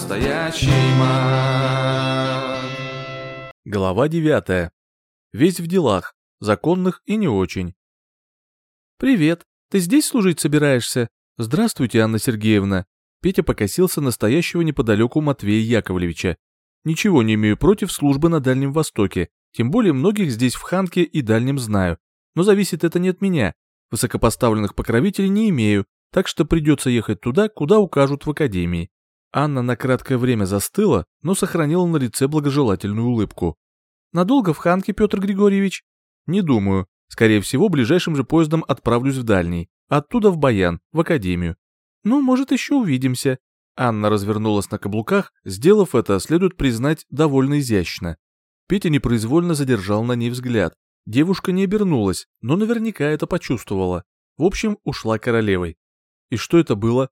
настоящий маг. Глава 9. Весь в делах, законных и не очень. «Привет, ты здесь служить собираешься? Здравствуйте, Анна Сергеевна». Петя покосился настоящего неподалеку Матвея Яковлевича. «Ничего не имею против службы на Дальнем Востоке, тем более многих здесь в Ханке и Дальнем знаю. Но зависит это не от меня. Высокопоставленных покровителей не имею, так что придется ехать туда, куда укажут в академии. Анна на краткое время застыла, но сохранила на лице благожелательную улыбку. «Надолго в Ханке, Петр Григорьевич?» «Не думаю. Скорее всего, ближайшим же поездом отправлюсь в дальний. Оттуда в Баян, в академию. Ну, может, еще увидимся». Анна развернулась на каблуках, сделав это, следует признать, довольно изящно. Петя непроизвольно задержал на ней взгляд. Девушка не обернулась, но наверняка это почувствовала. В общем, ушла королевой. И что это было?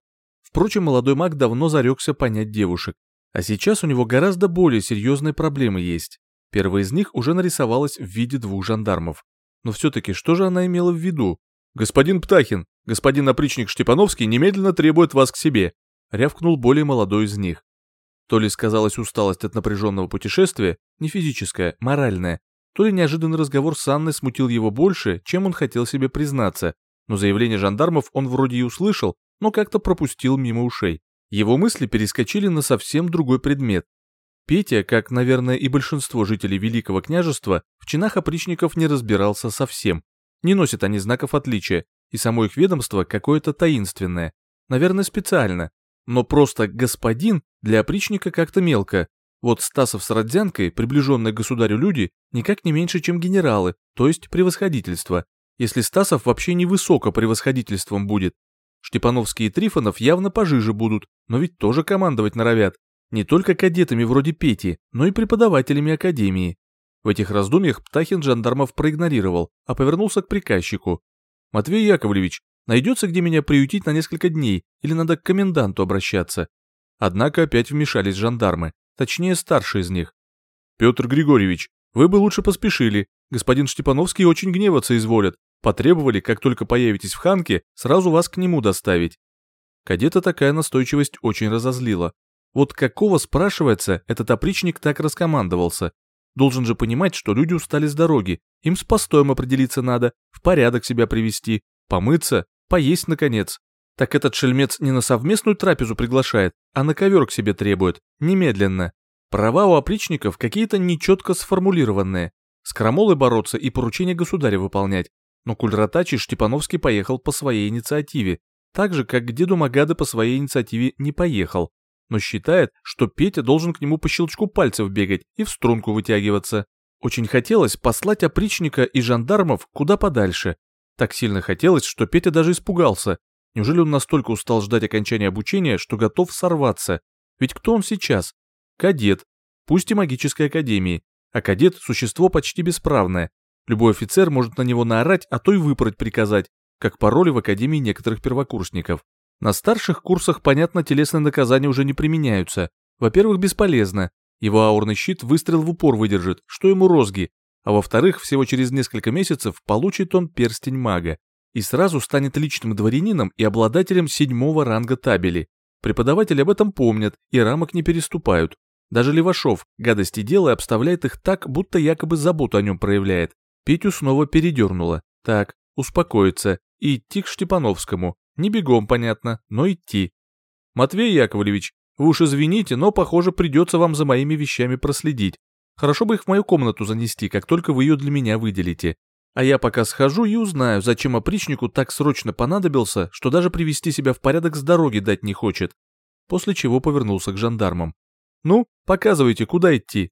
Впрочем, молодой маг давно зарекся понять девушек. А сейчас у него гораздо более серьезные проблемы есть. Первая из них уже нарисовалась в виде двух жандармов. Но все-таки что же она имела в виду? «Господин Птахин, господин опричник Штепановский немедленно требует вас к себе», рявкнул более молодой из них. То ли сказалась усталость от напряженного путешествия, не физическая, моральная, то ли неожиданный разговор с Анной смутил его больше, чем он хотел себе признаться, но заявление жандармов он вроде и услышал, но как-то пропустил мимо ушей. Его мысли перескочили на совсем другой предмет. Петя, как, наверное, и большинство жителей Великого княжества, в чинах опричников не разбирался совсем. Не носят они знаков отличия, и само их ведомство какое-то таинственное. Наверное, специально. Но просто «господин» для опричника как-то мелко. Вот Стасов с Родзянкой, приближенные к государю люди, никак не меньше, чем генералы, то есть превосходительство если Стасов вообще невысоко превосходительством будет. Штепановский и Трифонов явно пожиже будут, но ведь тоже командовать норовят. Не только кадетами вроде Пети, но и преподавателями академии. В этих раздумьях Птахин жандармов проигнорировал, а повернулся к приказчику. «Матвей Яковлевич, найдется где меня приютить на несколько дней, или надо к коменданту обращаться?» Однако опять вмешались жандармы, точнее старший из них. «Петр Григорьевич, вы бы лучше поспешили, господин Штепановский очень гневаться изволят, Потребовали, как только появитесь в Ханке, сразу вас к нему доставить. Кадета такая настойчивость очень разозлила. Вот какого, спрашивается, этот опричник так раскомандовался? Должен же понимать, что люди устали с дороги, им с постоем определиться надо, в порядок себя привести, помыться, поесть наконец. Так этот шельмец не на совместную трапезу приглашает, а на ковер к себе требует, немедленно. Права у опричников какие-то нечетко сформулированные. С крамолой бороться и поручения государя выполнять, но Кульратачи Штепановский поехал по своей инициативе, так же, как к деду Магады по своей инициативе не поехал, но считает, что Петя должен к нему по щелчку пальцев бегать и в струнку вытягиваться. Очень хотелось послать опричника и жандармов куда подальше. Так сильно хотелось, что Петя даже испугался. Неужели он настолько устал ждать окончания обучения, что готов сорваться? Ведь кто он сейчас? Кадет. Пусть и магической академии. А кадет – существо почти бесправное, Любой офицер может на него наорать, а то и выпороть приказать, как пароли в академии некоторых первокурсников. На старших курсах, понятно, телесные наказания уже не применяются. Во-первых, бесполезно. Его аурный щит выстрел в упор выдержит, что ему розги. А во-вторых, всего через несколько месяцев получит он перстень мага. И сразу станет личным дворянином и обладателем седьмого ранга табели. Преподаватели об этом помнят и рамок не переступают. Даже Левашов, гадости делая, обставляет их так, будто якобы заботу о нем проявляет. Петю снова передернуло. Так, успокоиться и идти к Штепановскому. Не бегом, понятно, но идти. Матвей Яковлевич, вы уж извините, но, похоже, придется вам за моими вещами проследить. Хорошо бы их в мою комнату занести, как только вы ее для меня выделите. А я пока схожу и узнаю, зачем опричнику так срочно понадобился, что даже привести себя в порядок с дороги дать не хочет. После чего повернулся к жандармам. Ну, показывайте, куда идти.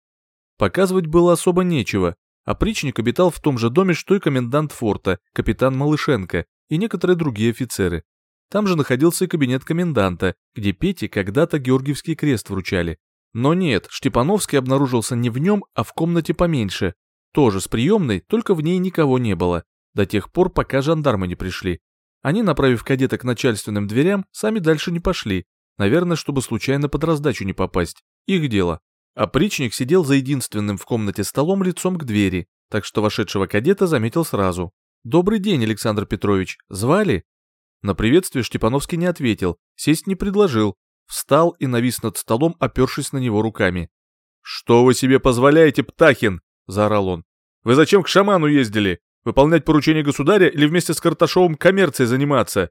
Показывать было особо нечего. Опричник обитал в том же доме, что и комендант форта, капитан Малышенко и некоторые другие офицеры. Там же находился и кабинет коменданта, где Пете когда-то Георгиевский крест вручали. Но нет, Штепановский обнаружился не в нем, а в комнате поменьше. Тоже с приемной, только в ней никого не было. До тех пор, пока жандармы не пришли. Они, направив кадета к начальственным дверям, сами дальше не пошли. Наверное, чтобы случайно под раздачу не попасть. Их дело. Опричник сидел за единственным в комнате столом лицом к двери, так что вошедшего кадета заметил сразу. «Добрый день, Александр Петрович. Звали?» На приветствие Штепановский не ответил, сесть не предложил, встал и навис над столом, опершись на него руками. «Что вы себе позволяете, Птахин?» – заорал он. «Вы зачем к шаману ездили? Выполнять поручение государя или вместе с Карташовым коммерцией заниматься?»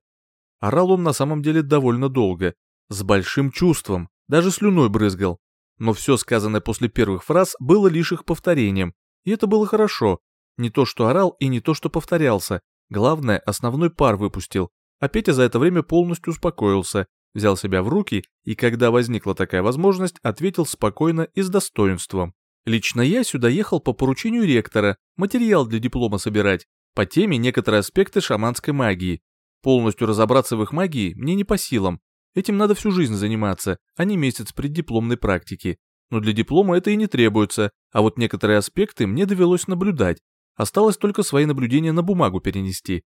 Орал он на самом деле довольно долго, с большим чувством, даже слюной брызгал. Но все сказанное после первых фраз было лишь их повторением, и это было хорошо. Не то, что орал, и не то, что повторялся. Главное, основной пар выпустил. А Петя за это время полностью успокоился, взял себя в руки и, когда возникла такая возможность, ответил спокойно и с достоинством. Лично я сюда ехал по поручению ректора, материал для диплома собирать, по теме некоторые аспекты шаманской магии. Полностью разобраться в их магии мне не по силам. Этим надо всю жизнь заниматься, а не месяц преддипломной практики. Но для диплома это и не требуется, а вот некоторые аспекты мне довелось наблюдать. Осталось только свои наблюдения на бумагу перенести.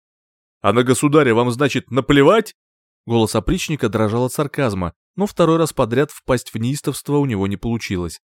«А на государя вам, значит, наплевать?» Голос опричника дрожал от сарказма, но второй раз подряд впасть в неистовство у него не получилось.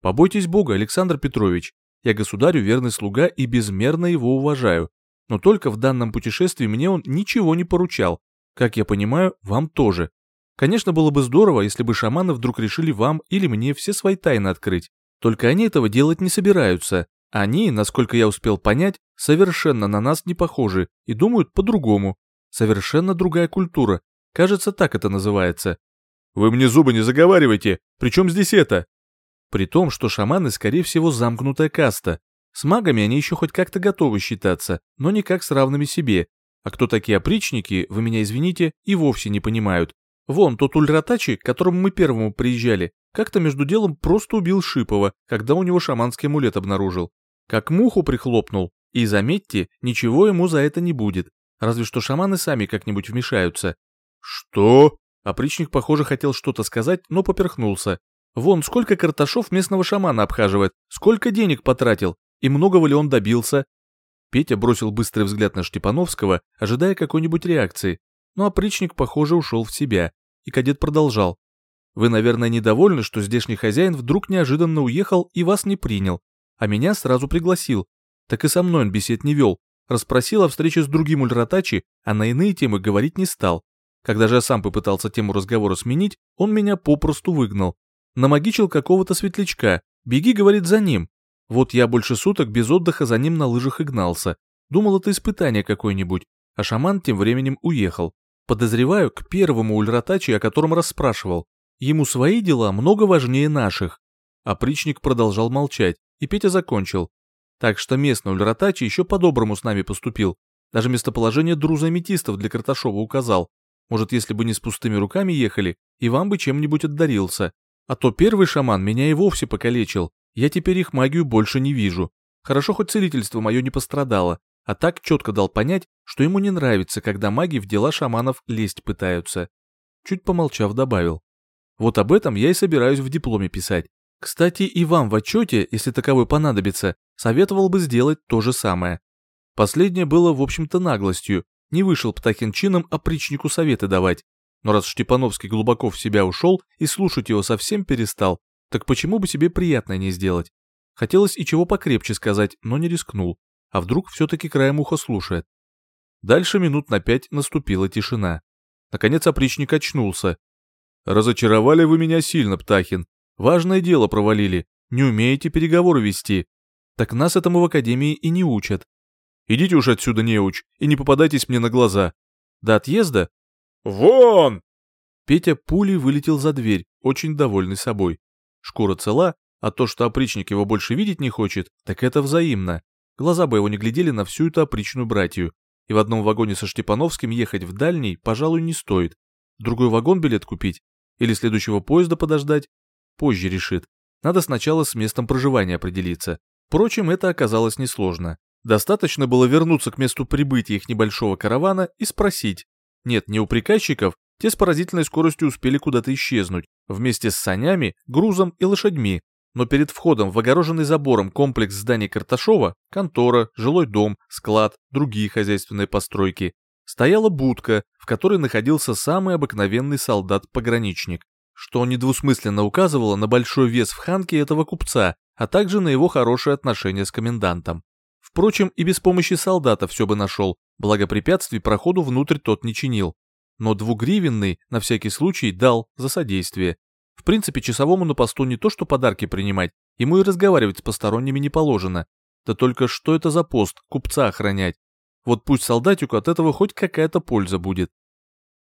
«Побойтесь Бога, Александр Петрович. Я государю верный слуга и безмерно его уважаю. Но только в данном путешествии мне он ничего не поручал. Как я понимаю, вам тоже. Конечно, было бы здорово, если бы шаманы вдруг решили вам или мне все свои тайны открыть. Только они этого делать не собираются. Они, насколько я успел понять, совершенно на нас не похожи и думают по-другому. Совершенно другая культура. Кажется, так это называется. Вы мне зубы не заговаривайте. Причем здесь это? При том, что шаманы, скорее всего, замкнутая каста. С магами они еще хоть как-то готовы считаться, но никак с равными себе. А кто такие опричники, вы меня извините, и вовсе не понимают. Вон тот ульратачи, к которому мы первому приезжали, как-то между делом просто убил Шипова, когда у него шаманский амулет обнаружил. Как муху прихлопнул. И заметьте, ничего ему за это не будет. Разве что шаманы сами как-нибудь вмешаются. Что? Опричник, похоже, хотел что-то сказать, но поперхнулся. Вон, сколько карташов местного шамана обхаживает, сколько денег потратил, и многого ли он добился. Петя бросил быстрый взгляд на Штепановского, ожидая какой-нибудь реакции, но опричник, похоже, ушел в себя, и кадет продолжал. «Вы, наверное, недовольны, что здешний хозяин вдруг неожиданно уехал и вас не принял, а меня сразу пригласил. Так и со мной он бесед не вел, расспросил о встрече с другим ульратачи, а на иные темы говорить не стал. Когда же я сам попытался тему разговора сменить, он меня попросту выгнал. Намагичил какого-то светлячка, беги, говорит, за ним. Вот я больше суток без отдыха за ним на лыжах и гнался. Думал, это испытание какое-нибудь, а шаман тем временем уехал. Подозреваю, к первому ульратачи, о котором расспрашивал. Ему свои дела много важнее наших. Опричник продолжал молчать, и Петя закончил. Так что местный ульратачи еще по-доброму с нами поступил. Даже местоположение друза аметистов для Карташова указал. Может, если бы не с пустыми руками ехали, и вам бы чем-нибудь отдарился. А то первый шаман меня и вовсе покалечил. Я теперь их магию больше не вижу. Хорошо, хоть целительство мое не пострадало а так четко дал понять, что ему не нравится, когда маги в дела шаманов лезть пытаются. Чуть помолчав, добавил. Вот об этом я и собираюсь в дипломе писать. Кстати, и вам в отчете, если таковой понадобится, советовал бы сделать то же самое. Последнее было, в общем-то, наглостью. Не вышел Птахин чином опричнику советы давать. Но раз Штепановский глубоко в себя ушел и слушать его совсем перестал, так почему бы себе приятное не сделать? Хотелось и чего покрепче сказать, но не рискнул а вдруг все-таки краем уха слушает. Дальше минут на пять наступила тишина. Наконец опричник очнулся. «Разочаровали вы меня сильно, Птахин. Важное дело провалили. Не умеете переговоры вести. Так нас этому в академии и не учат. Идите уж отсюда, неуч, и не попадайтесь мне на глаза. До отъезда? Вон!» Петя пулей вылетел за дверь, очень довольный собой. Шкура цела, а то, что опричник его больше видеть не хочет, так это взаимно. Глаза бы его не глядели на всю эту опричную братью, и в одном вагоне со Штепановским ехать в дальний, пожалуй, не стоит. Другой вагон билет купить? Или следующего поезда подождать? Позже решит. Надо сначала с местом проживания определиться. Впрочем, это оказалось несложно. Достаточно было вернуться к месту прибытия их небольшого каравана и спросить. Нет, не у приказчиков, те с поразительной скоростью успели куда-то исчезнуть, вместе с санями, грузом и лошадьми, но перед входом в огороженный забором комплекс зданий Карташова, контора, жилой дом, склад, другие хозяйственные постройки, стояла будка, в которой находился самый обыкновенный солдат-пограничник, что недвусмысленно указывало на большой вес в ханке этого купца, а также на его хорошее отношение с комендантом. Впрочем, и без помощи солдата все бы нашел, благо препятствий проходу внутрь тот не чинил. но двугривенный на всякий случай дал за содействие. В принципе, часовому на посту не то что подарки принимать, ему и разговаривать с посторонними не положено. Да только что это за пост, купца охранять? Вот пусть солдатику от этого хоть какая-то польза будет.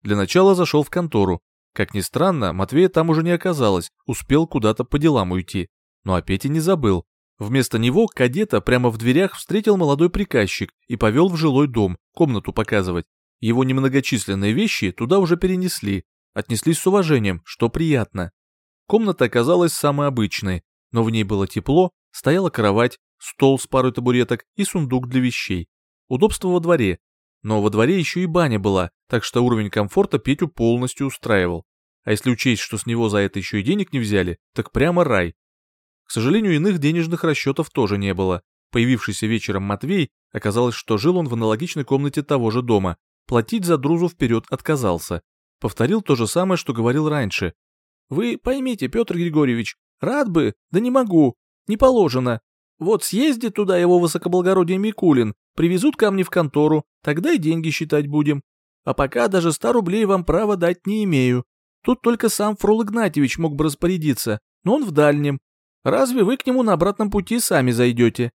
Для начала зашел в контору. Как ни странно, Матвея там уже не оказалось, успел куда-то по делам уйти. Но о Пете не забыл. Вместо него кадета прямо в дверях встретил молодой приказчик и повел в жилой дом, комнату показывать. Его немногочисленные вещи туда уже перенесли, отнеслись с уважением, что приятно. Комната оказалась самой обычной, но в ней было тепло, стояла кровать, стол с парой табуреток и сундук для вещей. Удобство во дворе. Но во дворе еще и баня была, так что уровень комфорта Петю полностью устраивал. А если учесть, что с него за это еще и денег не взяли, так прямо рай. К сожалению, иных денежных расчетов тоже не было. Появившийся вечером Матвей, оказалось, что жил он в аналогичной комнате того же дома. Платить за друзу вперед отказался. Повторил то же самое, что говорил раньше. «Вы поймите, Петр Григорьевич, рад бы, да не могу, не положено. Вот съездит туда его высокоблагородие Микулин, привезут ко мне в контору, тогда и деньги считать будем. А пока даже ста рублей вам права дать не имею. Тут только сам Фрол Игнатьевич мог бы распорядиться, но он в дальнем, Разве вы к нему на обратном пути сами зайдете?»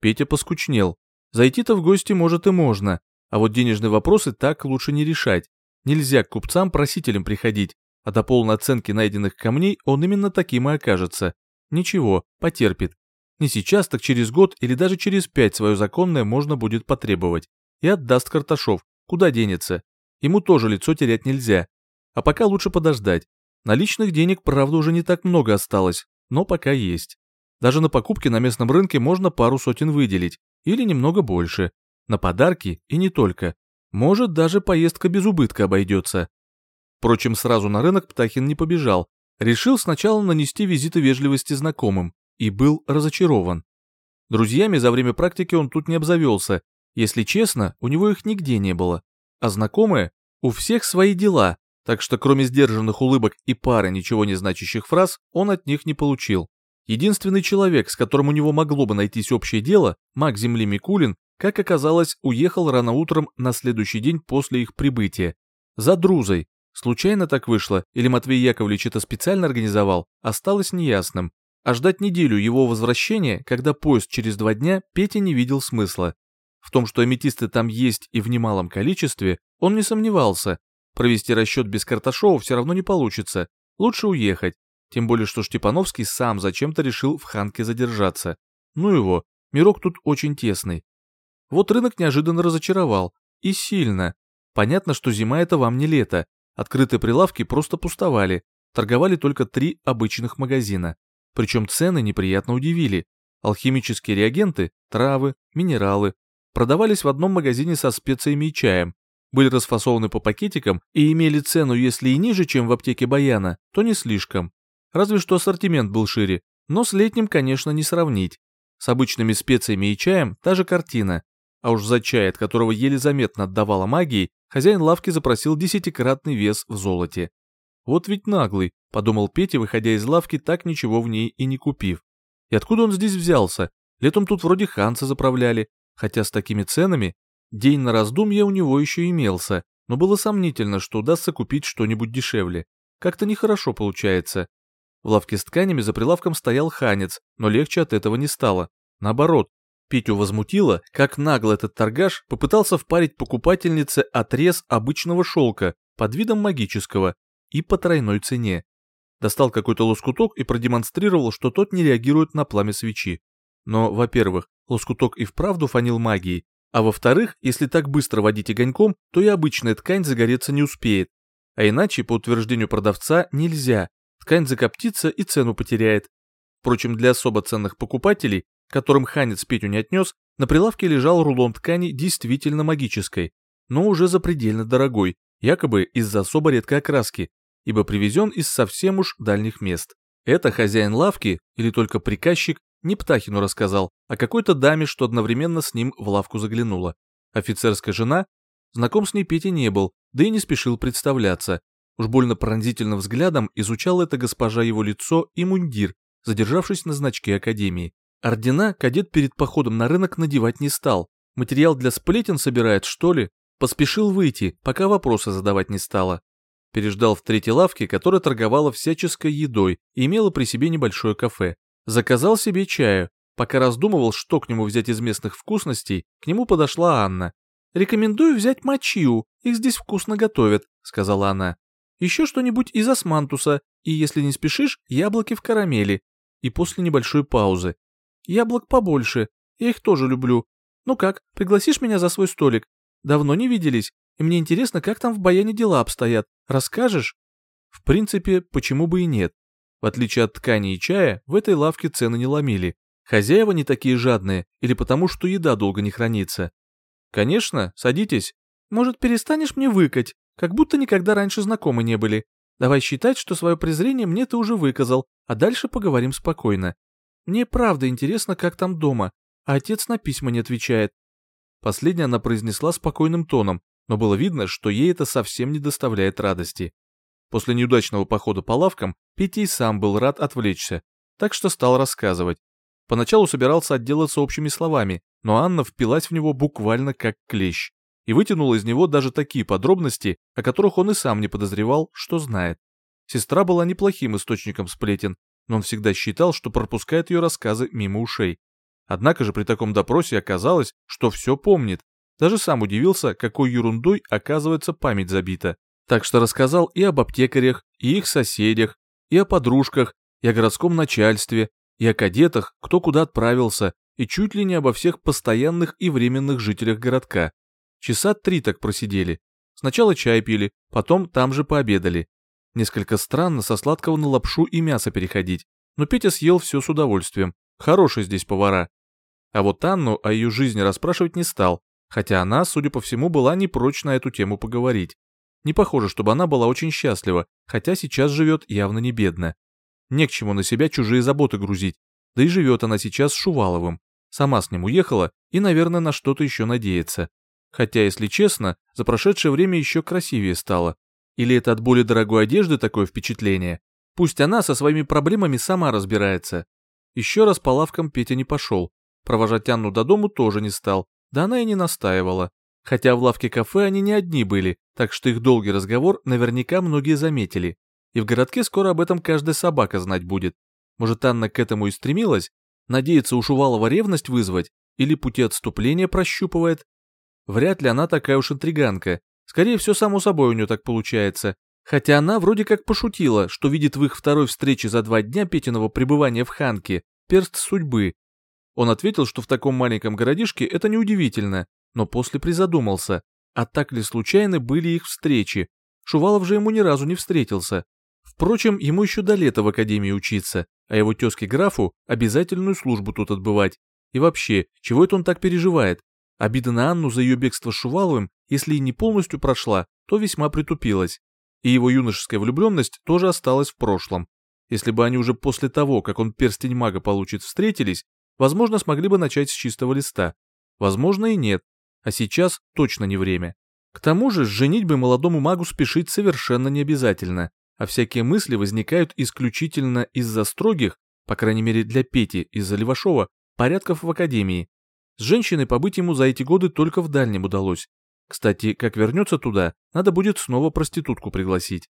Петя поскучнел. Зайти-то в гости может и можно, а вот денежные вопросы так лучше не решать. Нельзя к купцам-просителям приходить, а до полной оценки найденных камней он именно таким и окажется. Ничего, потерпит. Не сейчас, так через год или даже через пять свое законное можно будет потребовать. И отдаст Карташов, куда денется. Ему тоже лицо терять нельзя. А пока лучше подождать. Наличных денег, правда, уже не так много осталось, но пока есть. Даже на покупки на местном рынке можно пару сотен выделить, или немного больше. На подарки и не только. Может, даже поездка без убытка обойдется. Впрочем, сразу на рынок Птахин не побежал. Решил сначала нанести визиты вежливости знакомым и был разочарован. Друзьями за время практики он тут не обзавелся. Если честно, у него их нигде не было. А знакомые? У всех свои дела, так что кроме сдержанных улыбок и пары ничего не значащих фраз, он от них не получил. Единственный человек, с которым у него могло бы найтись общее дело, маг Земли Микулин, как оказалось, уехал рано утром на следующий день после их прибытия. За друзой. Случайно так вышло, или Матвей Яковлевич это специально организовал, осталось неясным. А ждать неделю его возвращения, когда поезд через два дня, Петя не видел смысла. В том, что аметисты там есть и в немалом количестве, он не сомневался, Провести расчет без Карташова все равно не получится. Лучше уехать. Тем более, что Штепановский сам зачем-то решил в Ханке задержаться. Ну его, мирок тут очень тесный. Вот рынок неожиданно разочаровал. И сильно. Понятно, что зима это вам не лето. Открытые прилавки просто пустовали. Торговали только три обычных магазина. Причем цены неприятно удивили. Алхимические реагенты, травы, минералы продавались в одном магазине со специями и чаем, были расфасованы по пакетикам и имели цену, если и ниже, чем в аптеке Баяна, то не слишком. Разве что ассортимент был шире, но с летним, конечно, не сравнить. С обычными специями и чаем та же картина. А уж за чай, от которого еле заметно отдавала магии, хозяин лавки запросил десятикратный вес в золоте. Вот ведь наглый, подумал Петя, выходя из лавки, так ничего в ней и не купив. И откуда он здесь взялся? Летом тут вроде ханца заправляли, хотя с такими ценами День на раздумье у него еще имелся, но было сомнительно, что удастся купить что-нибудь дешевле. Как-то нехорошо получается. В лавке с тканями за прилавком стоял ханец, но легче от этого не стало. Наоборот, Петю возмутило, как нагло этот торгаш попытался впарить покупательнице отрез обычного шелка под видом магического и по тройной цене. Достал какой-то лоскуток и продемонстрировал, что тот не реагирует на пламя свечи. Но, во-первых, лоскуток и вправду фанил магией, а во-вторых, если так быстро водить огоньком, то и обычная ткань загореться не успеет. А иначе, по утверждению продавца, нельзя. Ткань закоптится и цену потеряет. Впрочем, для особо ценных покупателей, которым ханец Петю не отнес, на прилавке лежал рулон ткани действительно магической, но уже запредельно дорогой, якобы из-за особо редкой окраски, ибо привезен из совсем уж дальних мест. Это хозяин лавки или только приказчик не Птахину рассказал, а какой-то даме, что одновременно с ним в лавку заглянула. Офицерская жена? Знаком с ней Петя не был, да и не спешил представляться. Уж больно пронзительным взглядом изучала эта госпожа его лицо и мундир, задержавшись на значке Академии. Ордена кадет перед походом на рынок надевать не стал. Материал для сплетен собирает, что ли? Поспешил выйти, пока вопросы задавать не стала. Переждал в третьей лавке, которая торговала всяческой едой и имела при себе небольшое кафе. Заказал себе чаю. Пока раздумывал, что к нему взять из местных вкусностей, к нему подошла Анна. «Рекомендую взять мочиу, их здесь вкусно готовят», — сказала она. «Еще что-нибудь из османтуса, и, если не спешишь, яблоки в карамели». И после небольшой паузы. «Яблок побольше, я их тоже люблю. Ну как, пригласишь меня за свой столик? Давно не виделись, и мне интересно, как там в Баяне дела обстоят. Расскажешь?» В принципе, почему бы и нет. В отличие от ткани и чая, в этой лавке цены не ломили. Хозяева не такие жадные, или потому что еда долго не хранится. Конечно, садитесь. Может, перестанешь мне выкать, как будто никогда раньше знакомы не были. Давай считать, что свое презрение мне ты уже выказал, а дальше поговорим спокойно. Мне правда интересно, как там дома, а отец на письма не отвечает. Последняя она произнесла спокойным тоном, но было видно, что ей это совсем не доставляет радости. После неудачного похода по лавкам Петя и сам был рад отвлечься, так что стал рассказывать. Поначалу собирался отделаться общими словами, но Анна впилась в него буквально как клещ и вытянула из него даже такие подробности, о которых он и сам не подозревал, что знает. Сестра была неплохим источником сплетен, но он всегда считал, что пропускает ее рассказы мимо ушей. Однако же при таком допросе оказалось, что все помнит. Даже сам удивился, какой ерундой оказывается память забита. Так что рассказал и об аптекарях, и их соседях, и о подружках, и о городском начальстве, и о кадетах, кто куда отправился, и чуть ли не обо всех постоянных и временных жителях городка. Часа три так просидели. Сначала чай пили, потом там же пообедали. Несколько странно со сладкого на лапшу и мясо переходить, но Петя съел все с удовольствием. Хорошие здесь повара. А вот Анну о ее жизни расспрашивать не стал, хотя она, судя по всему, была не прочь на эту тему поговорить. Не похоже, чтобы она была очень счастлива, хотя сейчас живет явно не бедно. Не к чему на себя чужие заботы грузить, да и живет она сейчас с Шуваловым. Сама с ним уехала и, наверное, на что-то еще надеется. Хотя, если честно, за прошедшее время еще красивее стало. Или это от более дорогой одежды такое впечатление? Пусть она со своими проблемами сама разбирается. Еще раз по лавкам Петя не пошел, Провожать Анну до дому тоже не стал, да она и не настаивала. Хотя в лавке кафе они не одни были, так что их долгий разговор наверняка многие заметили. И в городке скоро об этом каждая собака знать будет. Может, Анна к этому и стремилась? Надеется у Шувалова ревность вызвать? Или пути отступления прощупывает? Вряд ли она такая уж интриганка. Скорее все само собой у нее так получается. Хотя она вроде как пошутила, что видит в их второй встрече за два дня Петиного пребывания в Ханке перст судьбы, он ответил, что в таком маленьком городишке это неудивительно, но после призадумался, а так ли случайно были их встречи. Шувалов же ему ни разу не встретился. Впрочем, ему еще до лета в академии учиться, а его тезке графу обязательную службу тут отбывать. И вообще, чего это он так переживает? Обида на Анну за ее бегство с Шуваловым, если и не полностью прошла, то весьма притупилась. И его юношеская влюбленность тоже осталась в прошлом. Если бы они уже после того, как он перстень мага получит, встретились, Возможно, смогли бы начать с чистого листа. Возможно и нет. А сейчас точно не время. К тому же, женить бы молодому магу спешить совершенно не обязательно, а всякие мысли возникают исключительно из-за строгих, по крайней мере для Пети, из-за Левашова, порядков в академии. С женщиной побыть ему за эти годы только в дальнем удалось. Кстати, как вернется туда, надо будет снова проститутку пригласить.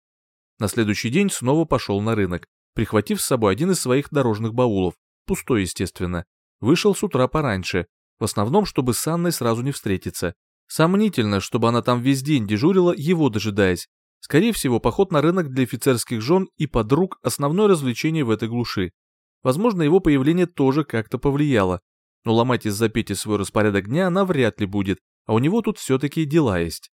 На следующий день снова пошел на рынок, прихватив с собой один из своих дорожных баулов, пустой, естественно. Вышел с утра пораньше, в основном, чтобы с Анной сразу не встретиться. Сомнительно, чтобы она там весь день дежурила, его дожидаясь. Скорее всего, поход на рынок для офицерских жен и подруг – основное развлечение в этой глуши. Возможно, его появление тоже как-то повлияло. Но ломать из-за Пети свой распорядок дня она вряд ли будет, а у него тут все-таки дела есть.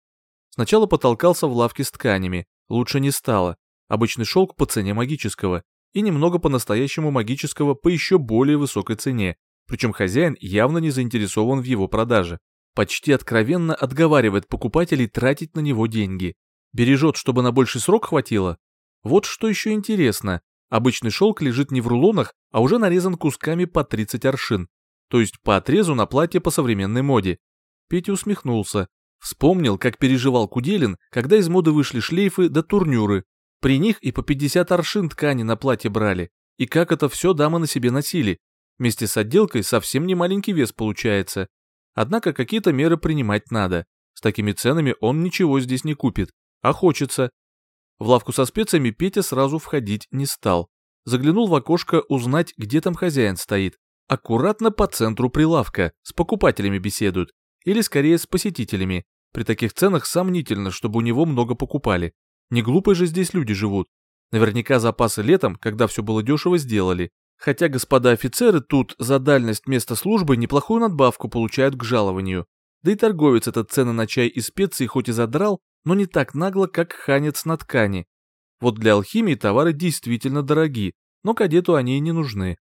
Сначала потолкался в лавке с тканями, лучше не стало. Обычный шелк по цене магического, и немного по-настоящему магического по еще более высокой цене, причем хозяин явно не заинтересован в его продаже. Почти откровенно отговаривает покупателей тратить на него деньги. Бережет, чтобы на больший срок хватило. Вот что еще интересно. Обычный шелк лежит не в рулонах, а уже нарезан кусками по 30 аршин. То есть по отрезу на платье по современной моде. Петя усмехнулся. Вспомнил, как переживал Куделин, когда из моды вышли шлейфы да турнюры. При них и по 50 аршин ткани на платье брали. И как это все дамы на себе носили. Вместе с отделкой совсем не маленький вес получается. Однако какие-то меры принимать надо. С такими ценами он ничего здесь не купит, а хочется. В лавку со специями Петя сразу входить не стал. Заглянул в окошко узнать, где там хозяин стоит. Аккуратно по центру прилавка, с покупателями беседуют. Или скорее с посетителями. При таких ценах сомнительно, чтобы у него много покупали. Не глупые же здесь люди живут. Наверняка запасы летом, когда все было дешево, сделали. Хотя господа офицеры тут за дальность места службы неплохую надбавку получают к жалованию. Да и торговец этот цены на чай и специи хоть и задрал, но не так нагло, как ханец на ткани. Вот для алхимии товары действительно дороги, но кадету они и не нужны.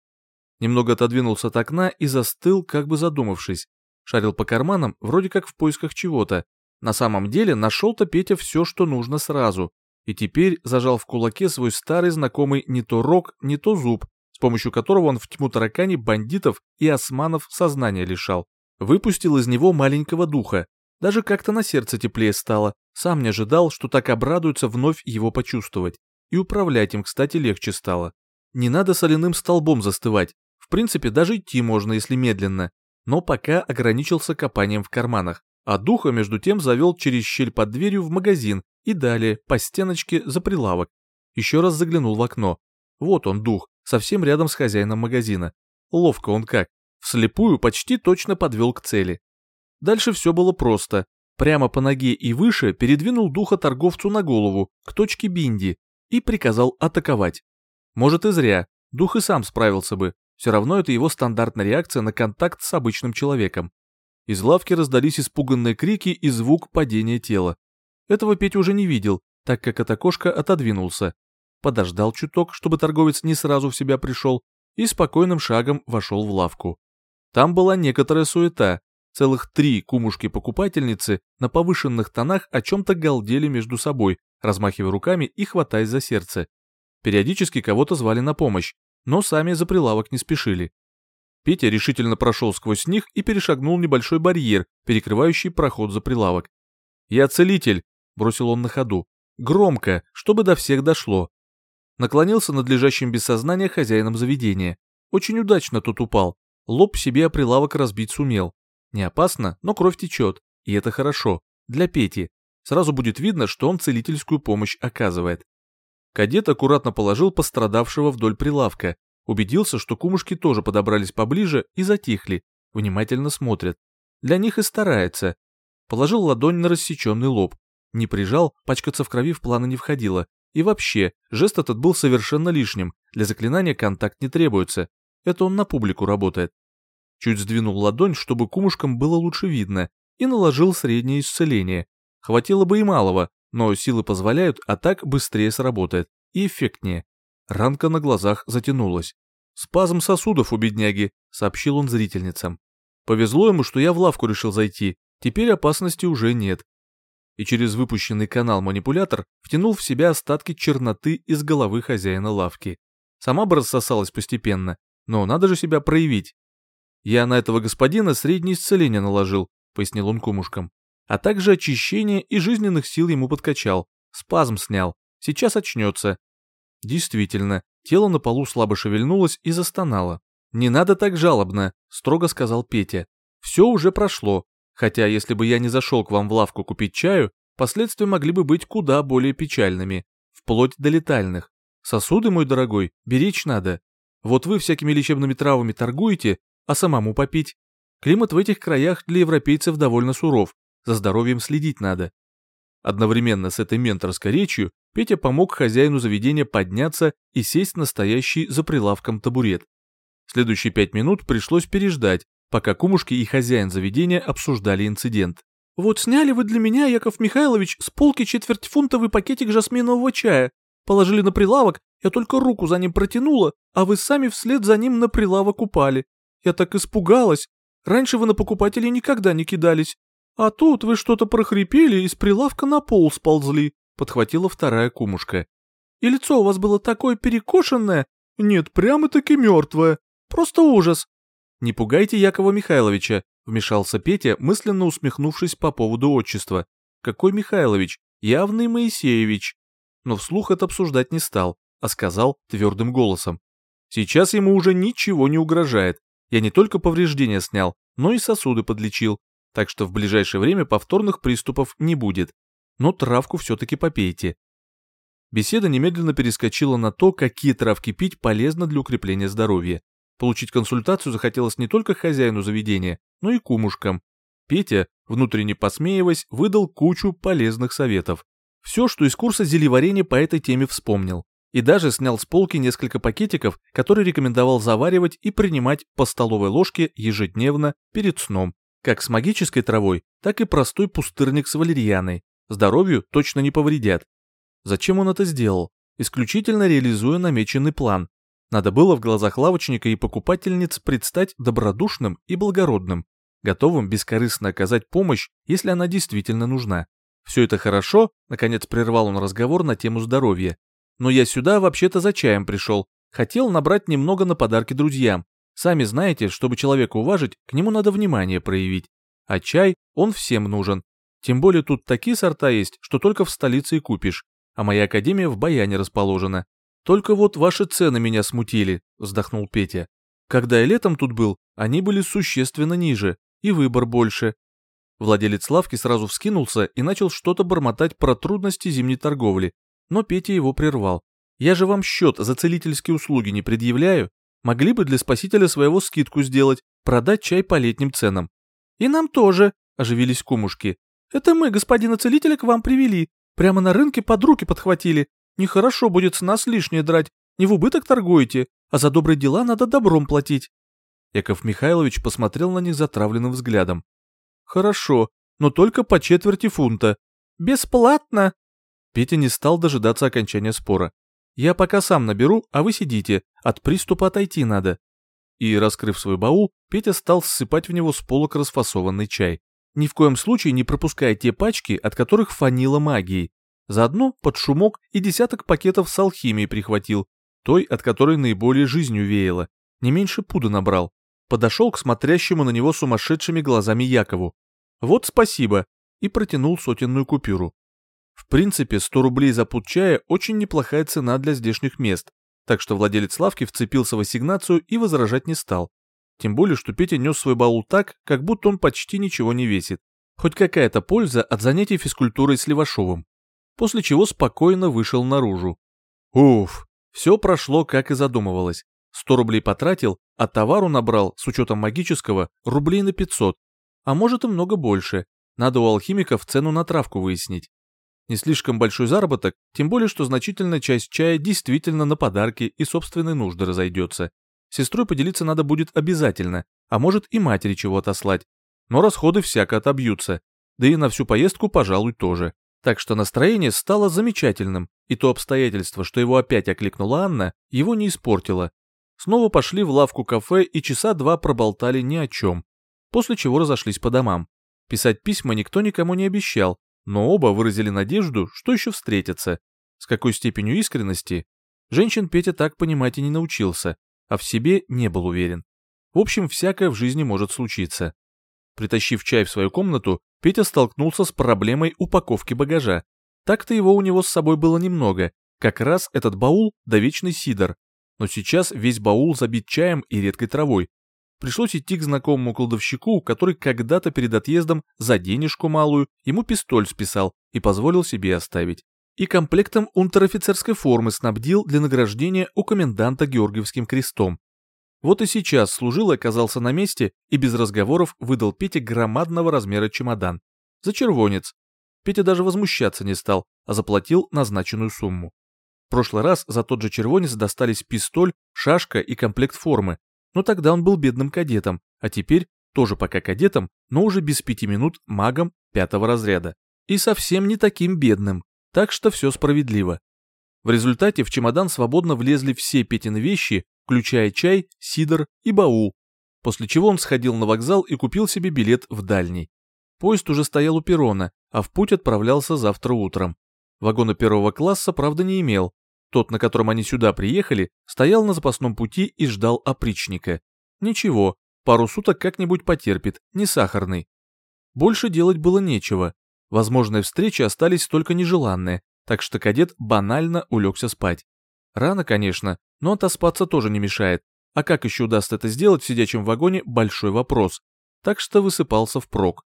Немного отодвинулся от окна и застыл, как бы задумавшись. Шарил по карманам, вроде как в поисках чего-то. На самом деле нашел-то Петя все, что нужно сразу. И теперь зажал в кулаке свой старый знакомый не то рог, не то зуб, с помощью которого он в тьму таракани бандитов и османов сознания лишал. Выпустил из него маленького духа. Даже как-то на сердце теплее стало. Сам не ожидал, что так обрадуется вновь его почувствовать. И управлять им, кстати, легче стало. Не надо соляным столбом застывать. В принципе, даже идти можно, если медленно. Но пока ограничился копанием в карманах. А духа, между тем, завел через щель под дверью в магазин и далее по стеночке за прилавок. Еще раз заглянул в окно. Вот он, дух, совсем рядом с хозяином магазина. Ловко он как. Вслепую почти точно подвел к цели. Дальше все было просто. Прямо по ноге и выше передвинул духа торговцу на голову, к точке Бинди, и приказал атаковать. Может и зря, дух и сам справился бы, все равно это его стандартная реакция на контакт с обычным человеком. Из лавки раздались испуганные крики и звук падения тела. Этого Петя уже не видел, так как от окошка отодвинулся. Подождал чуток, чтобы торговец не сразу в себя пришел, и спокойным шагом вошел в лавку. Там была некоторая суета. Целых три кумушки-покупательницы на повышенных тонах о чем-то галдели между собой, размахивая руками и хватаясь за сердце. Периодически кого-то звали на помощь, но сами за прилавок не спешили. Петя решительно прошел сквозь них и перешагнул небольшой барьер, перекрывающий проход за прилавок. «Я целитель», — бросил он на ходу. Громко, чтобы до всех дошло. Наклонился над лежащим без сознания хозяином заведения. Очень удачно тут упал, Лоб себе о прилавок разбить сумел. Не опасно, но кровь течет, и это хорошо. Для Пети. Сразу будет видно, что он целительскую помощь оказывает. Кадет аккуратно положил пострадавшего вдоль прилавка, убедился, что кумушки тоже подобрались поближе и затихли, внимательно смотрят. Для них и старается. Положил ладонь на рассеченный лоб. Не прижал, пачкаться в крови в планы не входило. И вообще, жест этот был совершенно лишним, для заклинания контакт не требуется, это он на публику работает. Чуть сдвинул ладонь, чтобы кумушкам было лучше видно, и наложил среднее исцеление. Хватило бы и малого, но силы позволяют, а так быстрее сработает. И эффектнее. Ранка на глазах затянулась. «Спазм сосудов у бедняги», — сообщил он зрительницам. «Повезло ему, что я в лавку решил зайти. Теперь опасности уже нет». И через выпущенный канал манипулятор втянул в себя остатки черноты из головы хозяина лавки. Сама бы рассосалась постепенно, но надо же себя проявить. Я на этого господина среднее исцеление наложил, пояснил он кумушкам. А также очищение и жизненных сил ему подкачал. Спазм снял. Сейчас очнется. Действительно, тело на полу слабо шевельнулось и застонало. «Не надо так жалобно», — строго сказал Петя. «Все уже прошло. Хотя, если бы я не зашел к вам в лавку купить чаю, последствия могли бы быть куда более печальными, вплоть до летальных. Сосуды, мой дорогой, беречь надо. Вот вы всякими лечебными травами торгуете, а самому попить. Климат в этих краях для европейцев довольно суров, за здоровьем следить надо. Одновременно с этой менторской речью Петя помог хозяину заведения подняться и сесть на стоящий за прилавком табурет. Следующие пять минут пришлось переждать, пока кумушки и хозяин заведения обсуждали инцидент. «Вот сняли вы для меня, Яков Михайлович, с полки четвертьфунтовый пакетик жасминового чая, положили на прилавок, я только руку за ним протянула, а вы сами вслед за ним на прилавок упали. Я так испугалась. Раньше вы на покупателей никогда не кидались. А тут вы что-то прохрипели и с прилавка на пол сползли», — подхватила вторая кумушка. «И лицо у вас было такое перекошенное? Нет, прямо-таки мертвое. Просто ужас». «Не пугайте Якова Михайловича», — вмешался Петя, мысленно усмехнувшись по поводу отчества. «Какой Михайлович? Явный Моисеевич». Но вслух это обсуждать не стал а сказал твердым голосом. Сейчас ему уже ничего не угрожает. Я не только повреждения снял, но и сосуды подлечил. Так что в ближайшее время повторных приступов не будет. Но травку все-таки попейте. Беседа немедленно перескочила на то, какие травки пить полезно для укрепления здоровья. Получить консультацию захотелось не только хозяину заведения, но и кумушкам. Петя, внутренне посмеиваясь, выдал кучу полезных советов. Все, что из курса зельеварения по этой теме вспомнил. И даже снял с полки несколько пакетиков, которые рекомендовал заваривать и принимать по столовой ложке ежедневно перед сном. Как с магической травой, так и простой пустырник с валерьяной. Здоровью точно не повредят. Зачем он это сделал? Исключительно реализуя намеченный план. Надо было в глазах лавочника и покупательниц предстать добродушным и благородным, готовым бескорыстно оказать помощь, если она действительно нужна. Все это хорошо, наконец прервал он разговор на тему здоровья. Но я сюда вообще-то за чаем пришел. Хотел набрать немного на подарки друзьям. Сами знаете, чтобы человека уважить, к нему надо внимание проявить. А чай, он всем нужен. Тем более тут такие сорта есть, что только в столице и купишь. А моя академия в Баяне расположена. Только вот ваши цены меня смутили, вздохнул Петя. Когда я летом тут был, они были существенно ниже, и выбор больше. Владелец лавки сразу вскинулся и начал что-то бормотать про трудности зимней торговли, но Петя его прервал. «Я же вам счет за целительские услуги не предъявляю. Могли бы для спасителя своего скидку сделать, продать чай по летним ценам». «И нам тоже», — оживились кумушки. «Это мы господина целителя к вам привели. Прямо на рынке под руки подхватили. Нехорошо будет с нас лишнее драть, не в убыток торгуете, а за добрые дела надо добром платить. Яков Михайлович посмотрел на них затравленным взглядом. Хорошо, но только по четверти фунта. Бесплатно. Петя не стал дожидаться окончания спора. Я пока сам наберу, а вы сидите, от приступа отойти надо. И, раскрыв свой баул, Петя стал ссыпать в него с полок расфасованный чай. Ни в коем случае не пропуская те пачки, от которых фанило магией. Заодно под шумок и десяток пакетов с алхимией прихватил, той, от которой наиболее жизнью веяло. Не меньше пуда набрал. Подошел к смотрящему на него сумасшедшими глазами Якову. Вот спасибо. И протянул сотенную купюру. В принципе, 100 рублей за пуд чая очень неплохая цена для здешних мест, так что владелец лавки вцепился в ассигнацию и возражать не стал. Тем более, что Петя нес свой баул так, как будто он почти ничего не весит. Хоть какая-то польза от занятий физкультурой с Левашовым после чего спокойно вышел наружу. Уф, все прошло, как и задумывалось. 100 рублей потратил, а товару набрал, с учетом магического, рублей на 500. А может и много больше. Надо у алхимиков цену на травку выяснить. Не слишком большой заработок, тем более, что значительная часть чая действительно на подарки и собственные нужды разойдется. Сестрой поделиться надо будет обязательно, а может и матери чего отослать. Но расходы всяко отобьются. Да и на всю поездку, пожалуй, тоже. Так что настроение стало замечательным, и то обстоятельство, что его опять окликнула Анна, его не испортило. Снова пошли в лавку-кафе и часа два проболтали ни о чем, после чего разошлись по домам. Писать письма никто никому не обещал, но оба выразили надежду, что еще встретятся. С какой степенью искренности? Женщин Петя так понимать и не научился, а в себе не был уверен. В общем, всякое в жизни может случиться. Притащив чай в свою комнату, Петя столкнулся с проблемой упаковки багажа. Так-то его у него с собой было немного, как раз этот баул да вечный сидор. Но сейчас весь баул забит чаем и редкой травой. Пришлось идти к знакомому кладовщику, который когда-то перед отъездом за денежку малую ему пистоль списал и позволил себе оставить. И комплектом унтер-офицерской формы снабдил для награждения у коменданта Георгиевским крестом. Вот и сейчас служил оказался на месте и без разговоров выдал Пете громадного размера чемодан. За червонец. Петя даже возмущаться не стал, а заплатил назначенную сумму. В прошлый раз за тот же червонец достались пистоль, шашка и комплект формы, но тогда он был бедным кадетом, а теперь тоже пока кадетом, но уже без пяти минут магом пятого разряда. И совсем не таким бедным, так что все справедливо. В результате в чемодан свободно влезли все Петины вещи, включая чай, сидр и баул, после чего он сходил на вокзал и купил себе билет в дальний. Поезд уже стоял у перрона, а в путь отправлялся завтра утром. Вагона первого класса, правда, не имел. Тот, на котором они сюда приехали, стоял на запасном пути и ждал опричника. Ничего, пару суток как-нибудь потерпит, не сахарный. Больше делать было нечего. Возможные встречи остались только нежеланные, так что кадет банально улегся спать. Рано, конечно, но отоспаться тоже не мешает. А как еще удастся это сделать в сидячем вагоне – большой вопрос. Так что высыпался впрок.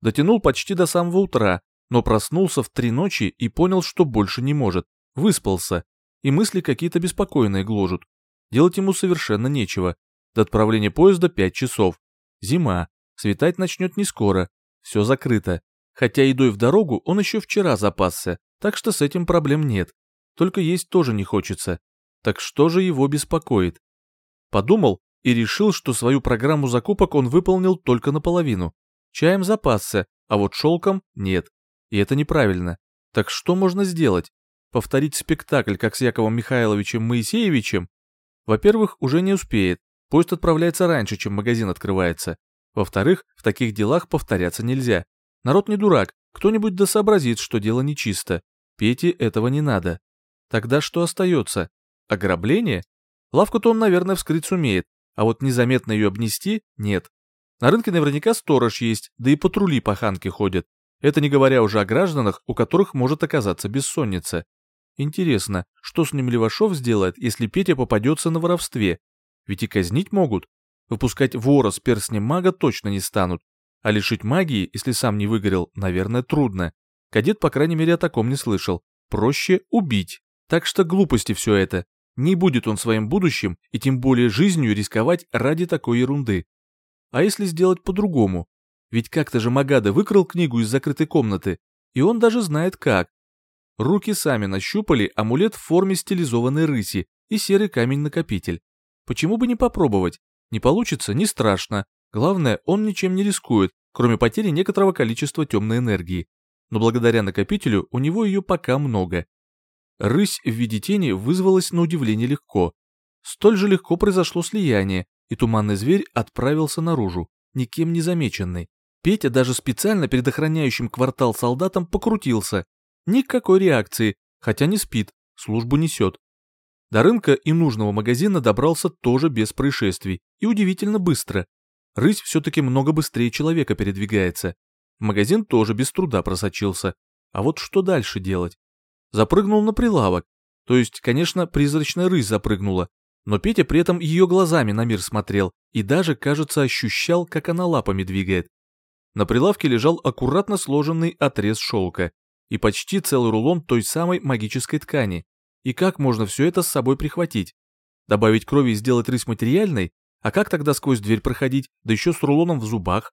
Дотянул почти до самого утра, но проснулся в три ночи и понял, что больше не может. Выспался. И мысли какие-то беспокойные гложут. Делать ему совершенно нечего. До отправления поезда пять часов. Зима. Светать начнет не скоро. Все закрыто. Хотя едой в дорогу он еще вчера запасся, так что с этим проблем нет. Только есть тоже не хочется. Так что же его беспокоит? Подумал и решил, что свою программу закупок он выполнил только наполовину. Чаем запасся, а вот шелком нет. И это неправильно. Так что можно сделать? Повторить спектакль, как с Яковом Михайловичем Моисеевичем? Во-первых, уже не успеет. Поезд отправляется раньше, чем магазин открывается. Во-вторых, в таких делах повторяться нельзя. Народ не дурак, кто-нибудь да сообразит, что дело нечисто. Пете этого не надо. Тогда что остается? Ограбление? Лавку-то он, наверное, вскрыть сумеет, а вот незаметно ее обнести – нет. На рынке наверняка сторож есть, да и патрули по ханке ходят. Это не говоря уже о гражданах, у которых может оказаться бессонница. Интересно, что с ним Левашов сделает, если Петя попадется на воровстве? Ведь и казнить могут. Выпускать вора с перстнем мага точно не станут, а лишить магии, если сам не выгорел, наверное, трудно. Кадет, по крайней мере, о таком не слышал. Проще убить. Так что глупости все это. Не будет он своим будущим и тем более жизнью рисковать ради такой ерунды. А если сделать по-другому? Ведь как-то же Магада выкрал книгу из закрытой комнаты, и он даже знает как. Руки сами нащупали амулет в форме стилизованной рыси и серый камень-накопитель. Почему бы не попробовать? Не получится, не страшно. Главное, он ничем не рискует, кроме потери некоторого количества темной энергии. Но благодаря накопителю у него ее пока много. Рысь в виде тени вызвалась на удивление легко. Столь же легко произошло слияние, и туманный зверь отправился наружу, никем не замеченный. Петя даже специально перед охраняющим квартал солдатом покрутился. Никакой реакции, хотя не спит, службу несет. До рынка и нужного магазина добрался тоже без происшествий и удивительно быстро. Рысь все-таки много быстрее человека передвигается. Магазин тоже без труда просочился. А вот что дальше делать? Запрыгнул на прилавок. То есть, конечно, призрачная рысь запрыгнула. Но Петя при этом ее глазами на мир смотрел и даже, кажется, ощущал, как она лапами двигает. На прилавке лежал аккуратно сложенный отрез шелка и почти целый рулон той самой магической ткани. И как можно все это с собой прихватить? Добавить крови и сделать рысь материальной? А как тогда сквозь дверь проходить, да еще с рулоном в зубах?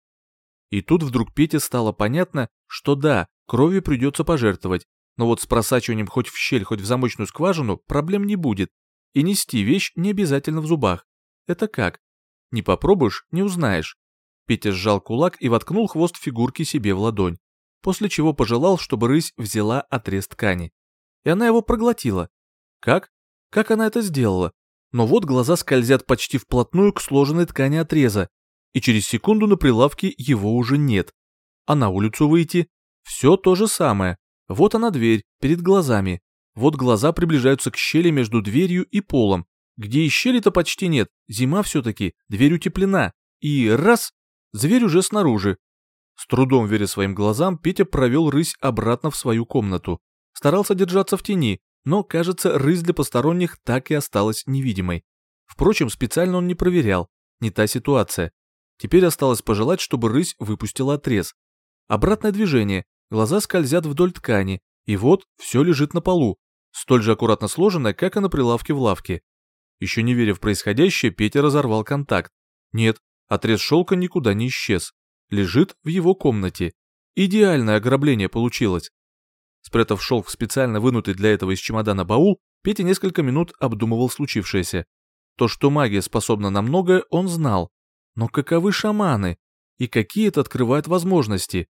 И тут вдруг Пете стало понятно, что да, кровью придется пожертвовать, но вот с просачиванием хоть в щель, хоть в замочную скважину проблем не будет. И нести вещь не обязательно в зубах. Это как? Не попробуешь, не узнаешь. Петя сжал кулак и воткнул хвост фигурки себе в ладонь, после чего пожелал, чтобы рысь взяла отрез ткани. И она его проглотила. Как? Как она это сделала? но вот глаза скользят почти вплотную к сложенной ткани отреза, и через секунду на прилавке его уже нет. А на улицу выйти? Все то же самое. Вот она дверь, перед глазами. Вот глаза приближаются к щели между дверью и полом, где и щели-то почти нет, зима все-таки, дверь утеплена. И раз, зверь уже снаружи. С трудом веря своим глазам, Петя провел рысь обратно в свою комнату. Старался держаться в тени, но, кажется, рысь для посторонних так и осталась невидимой. Впрочем, специально он не проверял, не та ситуация. Теперь осталось пожелать, чтобы рысь выпустила отрез. Обратное движение, глаза скользят вдоль ткани, и вот все лежит на полу, столь же аккуратно сложенное, как и на прилавке в лавке. Еще не веря в происходящее, Петя разорвал контакт. Нет, отрез шелка никуда не исчез. Лежит в его комнате. Идеальное ограбление получилось. Спрятав шелк в специально вынутый для этого из чемодана баул, Петя несколько минут обдумывал случившееся. То, что магия способна на многое, он знал. Но каковы шаманы? И какие это открывают возможности?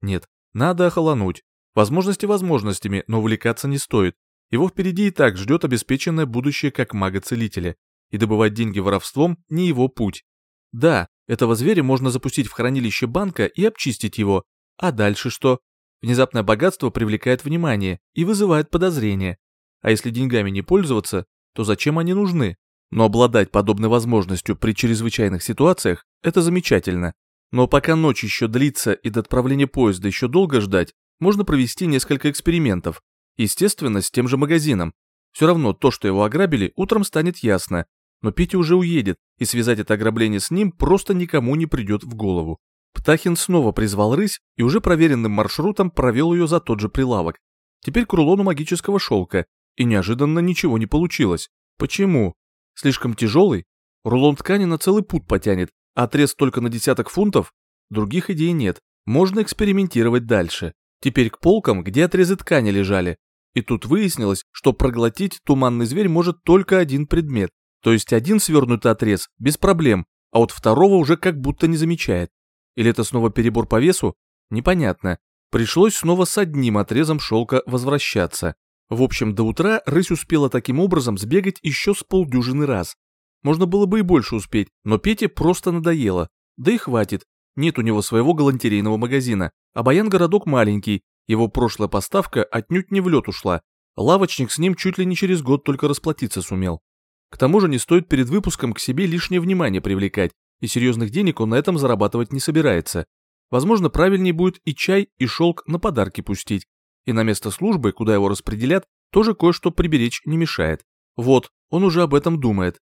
Нет, надо охолонуть. Возможности возможностями, но увлекаться не стоит. Его впереди и так ждет обеспеченное будущее как мага-целителя. И добывать деньги воровством не его путь. Да, этого зверя можно запустить в хранилище банка и обчистить его. А дальше что? Внезапное богатство привлекает внимание и вызывает подозрения. А если деньгами не пользоваться, то зачем они нужны? Но обладать подобной возможностью при чрезвычайных ситуациях – это замечательно. Но пока ночь еще длится и до отправления поезда еще долго ждать, можно провести несколько экспериментов. Естественно, с тем же магазином. Все равно то, что его ограбили, утром станет ясно. Но Петя уже уедет, и связать это ограбление с ним просто никому не придет в голову. Птахин снова призвал рысь и уже проверенным маршрутом провел ее за тот же прилавок. Теперь к рулону магического шелка, и неожиданно ничего не получилось. Почему? Слишком тяжелый? Рулон ткани на целый путь потянет, а отрез только на десяток фунтов? Других идей нет, можно экспериментировать дальше. Теперь к полкам, где отрезы ткани лежали. И тут выяснилось, что проглотить туманный зверь может только один предмет, то есть один свернутый отрез без проблем, а вот второго уже как будто не замечает. Или это снова перебор по весу? Непонятно. Пришлось снова с одним отрезом шелка возвращаться. В общем, до утра рысь успела таким образом сбегать еще с полдюжины раз. Можно было бы и больше успеть, но Пете просто надоело. Да и хватит. Нет у него своего галантерейного магазина. А Баян-городок маленький, его прошлая поставка отнюдь не в лед ушла. Лавочник с ним чуть ли не через год только расплатиться сумел. К тому же не стоит перед выпуском к себе лишнее внимание привлекать, и серьезных денег он на этом зарабатывать не собирается. Возможно, правильнее будет и чай, и шелк на подарки пустить. И на место службы, куда его распределят, тоже кое-что приберечь не мешает. Вот, он уже об этом думает.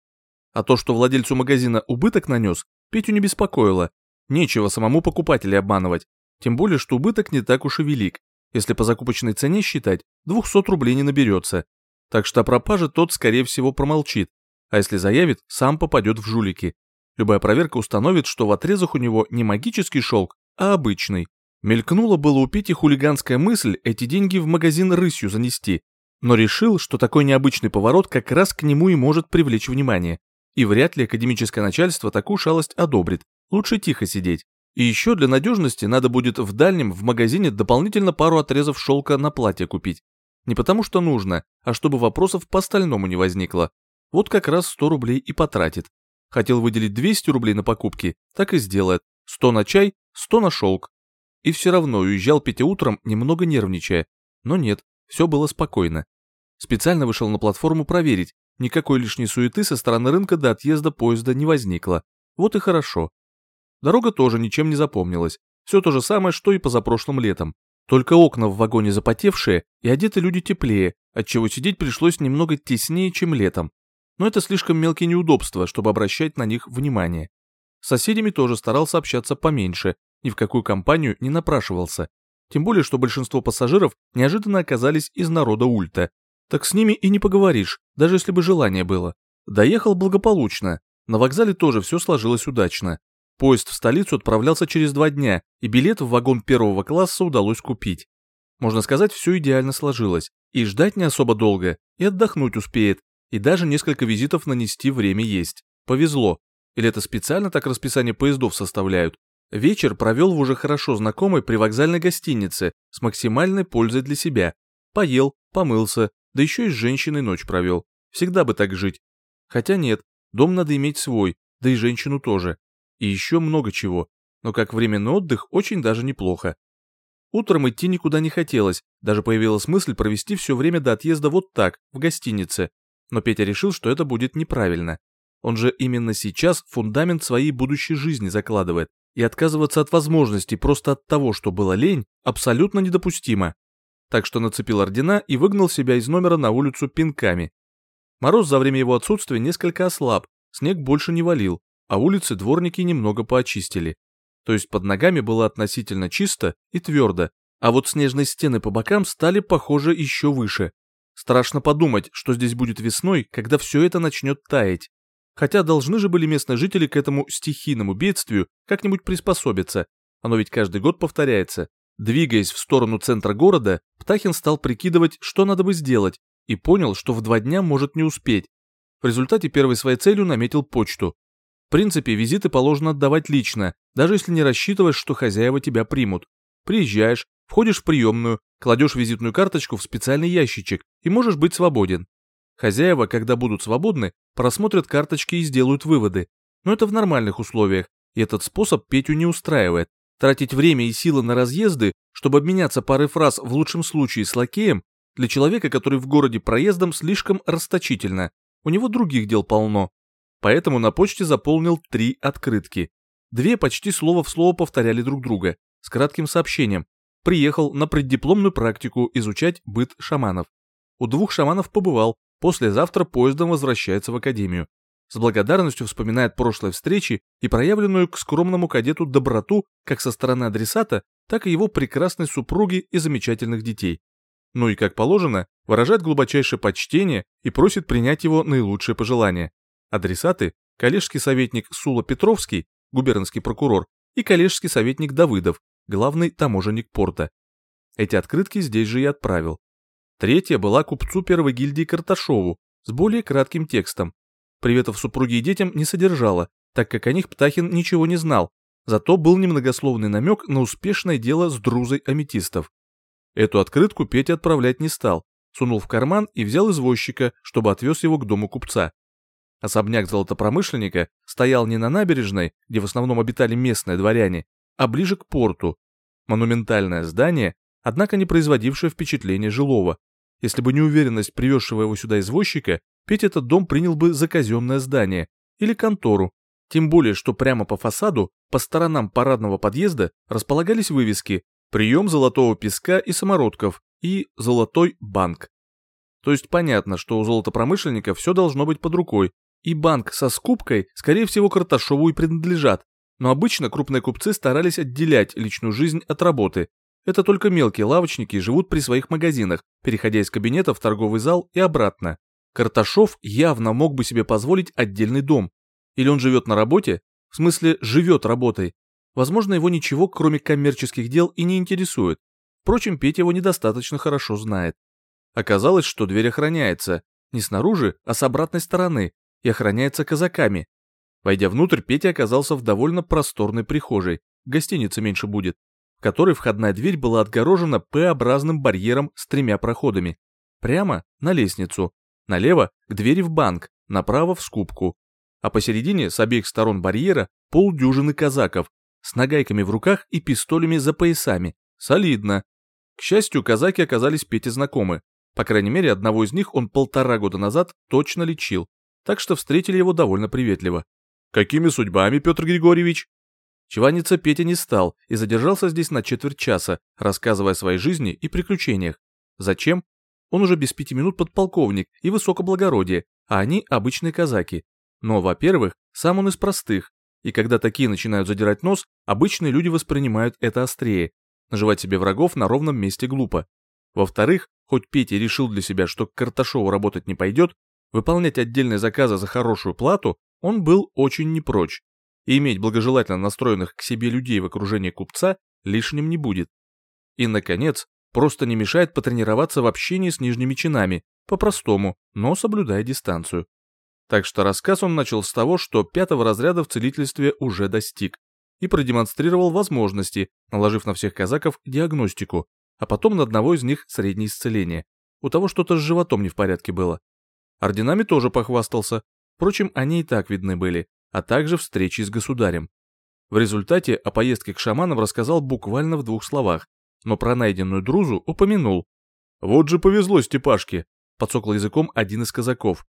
А то, что владельцу магазина убыток нанес, Петю не беспокоило. Нечего самому покупателя обманывать. Тем более, что убыток не так уж и велик. Если по закупочной цене считать, 200 рублей не наберется. Так что о пропаже тот, скорее всего, промолчит. А если заявит, сам попадет в жулики. Любая проверка установит, что в отрезах у него не магический шелк, а обычный. Мелькнула было у Пети хулиганская мысль эти деньги в магазин рысью занести, но решил, что такой необычный поворот как раз к нему и может привлечь внимание. И вряд ли академическое начальство такую шалость одобрит, лучше тихо сидеть. И еще для надежности надо будет в дальнем в магазине дополнительно пару отрезов шелка на платье купить. Не потому что нужно, а чтобы вопросов по остальному не возникло. Вот как раз 100 рублей и потратит. Хотел выделить 200 рублей на покупки, так и сделает. 100 на чай, 100 на шелк. И все равно уезжал Петя утром, немного нервничая. Но нет, все было спокойно. Специально вышел на платформу проверить, никакой лишней суеты со стороны рынка до отъезда поезда не возникло. Вот и хорошо. Дорога тоже ничем не запомнилась. Все то же самое, что и позапрошлым летом. Только окна в вагоне запотевшие и одеты люди теплее, отчего сидеть пришлось немного теснее, чем летом но это слишком мелкие неудобства, чтобы обращать на них внимание. С соседями тоже старался общаться поменьше, ни в какую компанию не напрашивался. Тем более, что большинство пассажиров неожиданно оказались из народа Ульта. Так с ними и не поговоришь, даже если бы желание было. Доехал благополучно. На вокзале тоже все сложилось удачно. Поезд в столицу отправлялся через два дня, и билет в вагон первого класса удалось купить. Можно сказать, все идеально сложилось. И ждать не особо долго, и отдохнуть успеет, и даже несколько визитов нанести время есть. Повезло. Или это специально так расписание поездов составляют? Вечер провел в уже хорошо знакомой привокзальной гостинице с максимальной пользой для себя. Поел, помылся, да еще и с женщиной ночь провел. Всегда бы так жить. Хотя нет, дом надо иметь свой, да и женщину тоже. И еще много чего. Но как временный отдых очень даже неплохо. Утром идти никуда не хотелось, даже появилась мысль провести все время до отъезда вот так, в гостинице, но Петя решил, что это будет неправильно. Он же именно сейчас фундамент своей будущей жизни закладывает, и отказываться от возможностей просто от того, что было лень, абсолютно недопустимо. Так что нацепил ордена и выгнал себя из номера на улицу пинками. Мороз за время его отсутствия несколько ослаб, снег больше не валил, а улицы дворники немного поочистили. То есть под ногами было относительно чисто и твердо, а вот снежные стены по бокам стали, похоже, еще выше. Страшно подумать, что здесь будет весной, когда все это начнет таять. Хотя должны же были местные жители к этому стихийному бедствию как-нибудь приспособиться. Оно ведь каждый год повторяется. Двигаясь в сторону центра города, Птахин стал прикидывать, что надо бы сделать, и понял, что в два дня может не успеть. В результате первой своей целью наметил почту. В принципе, визиты положено отдавать лично, даже если не рассчитываешь, что хозяева тебя примут. Приезжаешь, входишь в приемную, кладешь визитную карточку в специальный ящичек и можешь быть свободен. Хозяева, когда будут свободны, просмотрят карточки и сделают выводы. Но это в нормальных условиях, и этот способ Петю не устраивает. Тратить время и силы на разъезды, чтобы обменяться парой фраз в лучшем случае с лакеем, для человека, который в городе проездом, слишком расточительно. У него других дел полно. Поэтому на почте заполнил три открытки. Две почти слово в слово повторяли друг друга, с кратким сообщением. Приехал на преддипломную практику изучать быт шаманов. У двух шаманов побывал, послезавтра поездом возвращается в академию. с благодарностью вспоминает прошлые встречи и проявленную к скромному кадету доброту как со стороны адресата, так и его прекрасной супруги и замечательных детей. Ну и, как положено, выражает глубочайшее почтение и просит принять его наилучшие пожелания. Адресаты – коллежский советник Сула Петровский, губернский прокурор, и коллежский советник Давыдов, главный таможенник порта. Эти открытки здесь же и отправил. Третья была купцу первой гильдии Карташову с более кратким текстом. Приветов супруге и детям не содержала, так как о них Птахин ничего не знал, зато был немногословный намек на успешное дело с друзой аметистов. Эту открытку Петя отправлять не стал, сунул в карман и взял извозчика, чтобы отвез его к дому купца. Особняк золотопромышленника стоял не на набережной, где в основном обитали местные дворяне, а ближе к порту. Монументальное здание, однако не производившее впечатление жилого. Если бы не уверенность привезшего его сюда извозчика, Петя этот дом принял бы за казенное здание или контору, тем более, что прямо по фасаду, по сторонам парадного подъезда располагались вывески «Прием золотого песка и самородков» и «Золотой банк». То есть понятно, что у золотопромышленника все должно быть под рукой, и банк со скупкой, скорее всего, Карташову и принадлежат, но обычно крупные купцы старались отделять личную жизнь от работы. Это только мелкие лавочники живут при своих магазинах, переходя из кабинета в торговый зал и обратно. Карташов явно мог бы себе позволить отдельный дом. Или он живет на работе, в смысле живет работой. Возможно, его ничего, кроме коммерческих дел, и не интересует. Впрочем, Петя его недостаточно хорошо знает. Оказалось, что дверь охраняется, не снаружи, а с обратной стороны, и охраняется казаками. Войдя внутрь, Петя оказался в довольно просторной прихожей, гостиница меньше будет, в которой входная дверь была отгорожена П-образным барьером с тремя проходами. Прямо на лестницу, налево к двери в банк, направо в скупку. А посередине с обеих сторон барьера полдюжины казаков с нагайками в руках и пистолями за поясами. Солидно. К счастью, казаки оказались Пете знакомы. По крайней мере, одного из них он полтора года назад точно лечил, так что встретили его довольно приветливо. «Какими судьбами, Петр Григорьевич?» Чеваниться Петя не стал и задержался здесь на четверть часа, рассказывая о своей жизни и приключениях. Зачем? Он уже без пяти минут подполковник и высокоблагородие, а они обычные казаки. Но, во-первых, сам он из простых, и когда такие начинают задирать нос, обычные люди воспринимают это острее. Наживать себе врагов на ровном месте глупо. Во-вторых, хоть Петя решил для себя, что к Карташову работать не пойдет, выполнять отдельные заказы за хорошую плату он был очень не прочь. И иметь благожелательно настроенных к себе людей в окружении купца лишним не будет. И, наконец, Просто не мешает потренироваться в общении с нижними чинами, по-простому, но соблюдая дистанцию. Так что рассказ он начал с того, что пятого разряда в целительстве уже достиг, и продемонстрировал возможности, наложив на всех казаков диагностику, а потом на одного из них среднее исцеление. У того что-то с животом не в порядке было. Орденами тоже похвастался, впрочем, они и так видны были, а также встречи с государем. В результате о поездке к шаманам рассказал буквально в двух словах, но про найденную друзу упомянул. «Вот же повезло Степашке», — подсокал языком один из казаков.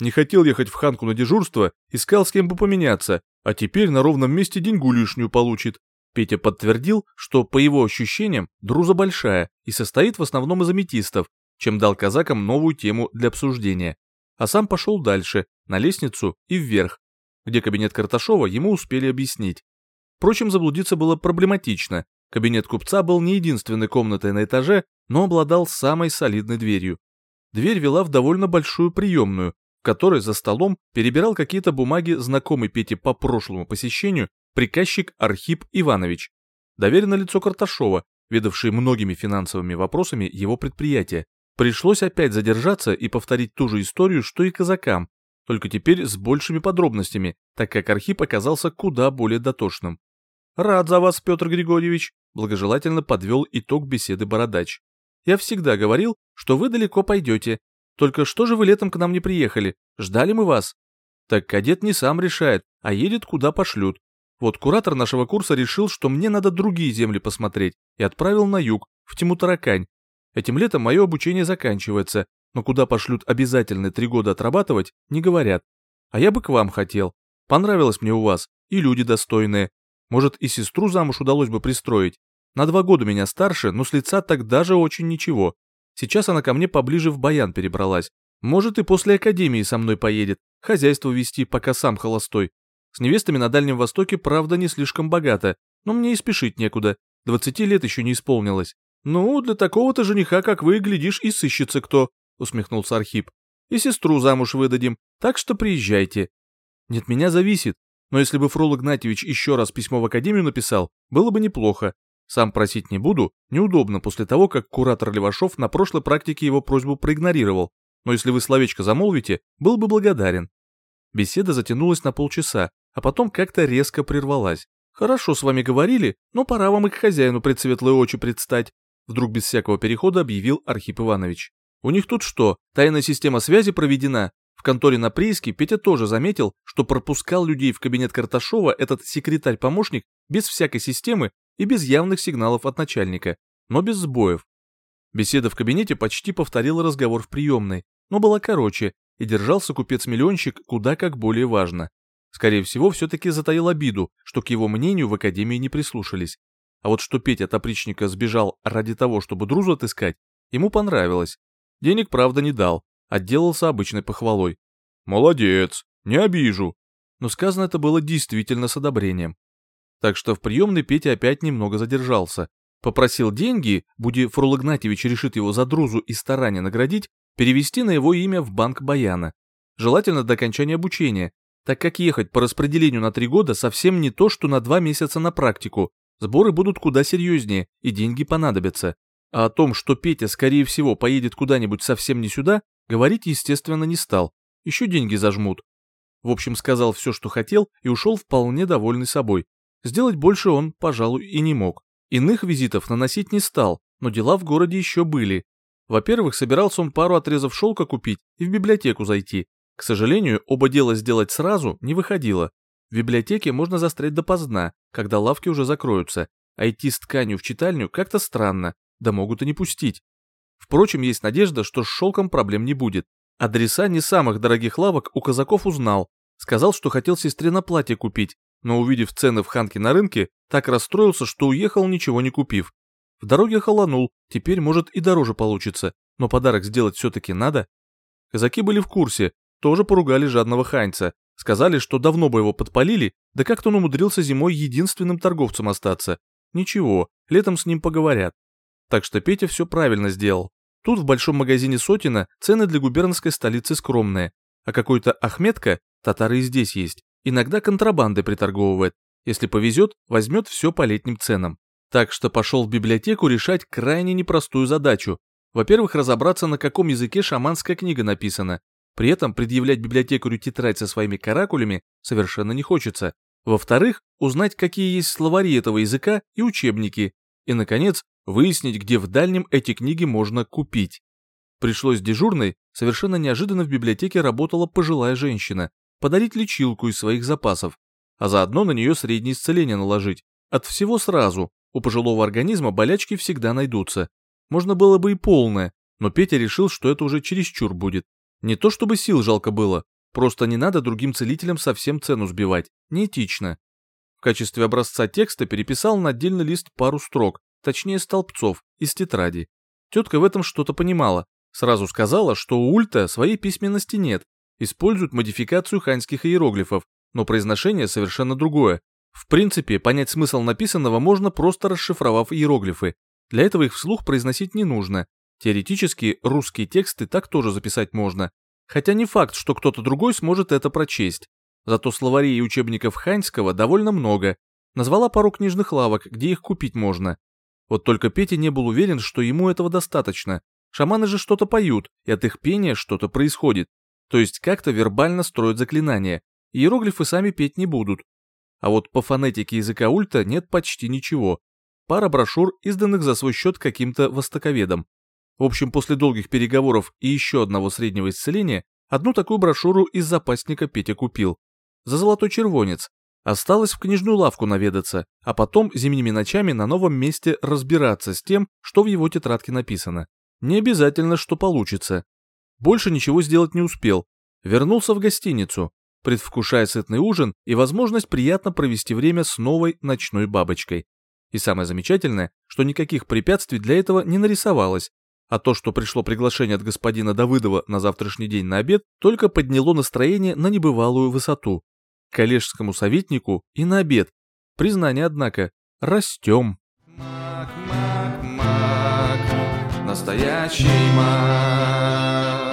«Не хотел ехать в Ханку на дежурство, искал с кем бы поменяться, а теперь на ровном месте деньгу лишнюю получит». Петя подтвердил, что, по его ощущениям, друза большая и состоит в основном из аметистов, чем дал казакам новую тему для обсуждения. А сам пошел дальше, на лестницу и вверх, где кабинет Карташова ему успели объяснить. Впрочем, заблудиться было проблематично, Кабинет купца был не единственной комнатой на этаже, но обладал самой солидной дверью. Дверь вела в довольно большую приемную, в которой за столом перебирал какие-то бумаги знакомый Пете по прошлому посещению приказчик Архип Иванович. Доверено лицо Карташова, ведавший многими финансовыми вопросами его предприятия. Пришлось опять задержаться и повторить ту же историю, что и казакам, только теперь с большими подробностями, так как Архип оказался куда более дотошным. «Рад за вас, Петр Григорьевич», — благожелательно подвел итог беседы Бородач. «Я всегда говорил, что вы далеко пойдете. Только что же вы летом к нам не приехали? Ждали мы вас». Так кадет не сам решает, а едет куда пошлют. Вот куратор нашего курса решил, что мне надо другие земли посмотреть, и отправил на юг, в Тимутаракань. Этим летом мое обучение заканчивается, но куда пошлют обязательно три года отрабатывать, не говорят. А я бы к вам хотел. Понравилось мне у вас, и люди достойные, может, и сестру замуж удалось бы пристроить. На два года меня старше, но с лица тогда же очень ничего. Сейчас она ко мне поближе в баян перебралась. Может, и после академии со мной поедет, хозяйство вести, пока сам холостой. С невестами на Дальнем Востоке, правда, не слишком богато, но мне и спешить некуда, 20 лет еще не исполнилось. Ну, для такого-то жениха, как вы, глядишь, и сыщется кто, усмехнулся Архип. И сестру замуж выдадим, так что приезжайте. Нет, меня зависит, но если бы Фрол Игнатьевич еще раз письмо в академию написал, было бы неплохо. Сам просить не буду, неудобно после того, как куратор Левашов на прошлой практике его просьбу проигнорировал, но если вы словечко замолвите, был бы благодарен. Беседа затянулась на полчаса, а потом как-то резко прервалась. «Хорошо с вами говорили, но пора вам и к хозяину предсветлые очи предстать», вдруг без всякого перехода объявил Архип Иванович. «У них тут что, тайная система связи проведена? В конторе на прииске Петя тоже заметил, что пропускал людей в кабинет Карташова этот секретарь-помощник без всякой системы и без явных сигналов от начальника, но без сбоев. Беседа в кабинете почти повторила разговор в приемной, но была короче, и держался купец-миллионщик куда как более важно. Скорее всего, все-таки затаил обиду, что к его мнению в академии не прислушались. А вот что Петя Топричника сбежал ради того, чтобы друзу отыскать, ему понравилось. Денег, правда, не дал, отделался обычной похвалой. «Молодец, не обижу». Но сказано это было действительно с одобрением. Так что в приемной Петя опять немного задержался. Попросил деньги, буди Фрол Игнатьевич решит его за друзу и старание наградить, перевести на его имя в банк Баяна. Желательно до окончания обучения, так как ехать по распределению на три года совсем не то, что на два месяца на практику. Сборы будут куда серьезнее, и деньги понадобятся. А о том, что Петя, скорее всего, поедет куда-нибудь совсем не сюда, говорить, естественно, не стал. Еще деньги зажмут. В общем, сказал все, что хотел, и ушел вполне довольный собой. Сделать больше он, пожалуй, и не мог. Иных визитов наносить не стал, но дела в городе еще были. Во-первых, собирался он пару отрезов шелка купить и в библиотеку зайти, к сожалению, оба дела сделать сразу не выходило. В библиотеке можно застрять допоздна, когда лавки уже закроются, а идти с тканью в читальню как-то странно, да могут и не пустить. Впрочем, есть надежда, что с шелком проблем не будет. Адреса не самых дорогих лавок у казаков узнал, сказал, что хотел сестре на платье купить, но увидев цены в Ханке на рынке, так расстроился, что уехал, ничего не купив. В дороге холонул, теперь может и дороже получится, но подарок сделать все-таки надо. Казаки были в курсе, тоже поругали жадного ханьца, сказали, что давно бы его подпалили, да как-то он умудрился зимой единственным торговцем остаться. Ничего, летом с ним поговорят. Так что Петя все правильно сделал. Тут в большом магазине Сотина цены для губернской столицы скромные, а какой-то Ахметка, татары и здесь есть, иногда контрабанды приторговывает. Если повезет, возьмет все по летним ценам. Так что пошел в библиотеку решать крайне непростую задачу. Во-первых, разобраться, на каком языке шаманская книга написана, при этом предъявлять библиотекарю тетрадь со своими каракулями совершенно не хочется. Во-вторых, узнать, какие есть словари этого языка и учебники. И, наконец, выяснить, где в дальнем эти книги можно купить. Пришлось дежурной, совершенно неожиданно в библиотеке работала пожилая женщина, подарить лечилку из своих запасов, а заодно на нее среднее исцеление наложить. От всего сразу, у пожилого организма болячки всегда найдутся. Можно было бы и полное, но Петя решил, что это уже чересчур будет. Не то чтобы сил жалко было, просто не надо другим целителям совсем цену сбивать, неэтично. В качестве образца текста переписал на отдельный лист пару строк, точнее столбцов, из тетради. Тетка в этом что-то понимала, сразу сказала, что у Ульта своей письменности нет, используют модификацию ханьских иероглифов, но произношение совершенно другое. В принципе, понять смысл написанного можно просто расшифровав иероглифы. Для этого их вслух произносить не нужно, Теоретически русские тексты так тоже записать можно, хотя не факт, что кто-то другой сможет это прочесть. Зато словарей и учебников Ханьского довольно много. Назвала пару книжных лавок, где их купить можно. Вот только Петя не был уверен, что ему этого достаточно. Шаманы же что-то поют, и от их пения что-то происходит. То есть как-то вербально строят заклинания. Иероглифы сами петь не будут. А вот по фонетике языка ульта нет почти ничего. Пара брошюр, изданных за свой счет каким-то востоковедом. В общем, после долгих переговоров и еще одного среднего исцеления, одну такую брошюру из запасника Петя купил. За золотой червонец. Осталось в книжную лавку наведаться, а потом зимними ночами на новом месте разбираться с тем, что в его тетрадке написано. Не обязательно, что получится. Больше ничего сделать не успел. Вернулся в гостиницу, предвкушая сытный ужин и возможность приятно провести время с новой ночной бабочкой. И самое замечательное, что никаких препятствий для этого не нарисовалось, а то, что пришло приглашение от господина Давыдова на завтрашний день на обед, только подняло настроение на небывалую высоту. Коллежскому советнику и на обед. Признание, однако, растем. Мак, мак, мак, настоящий маг.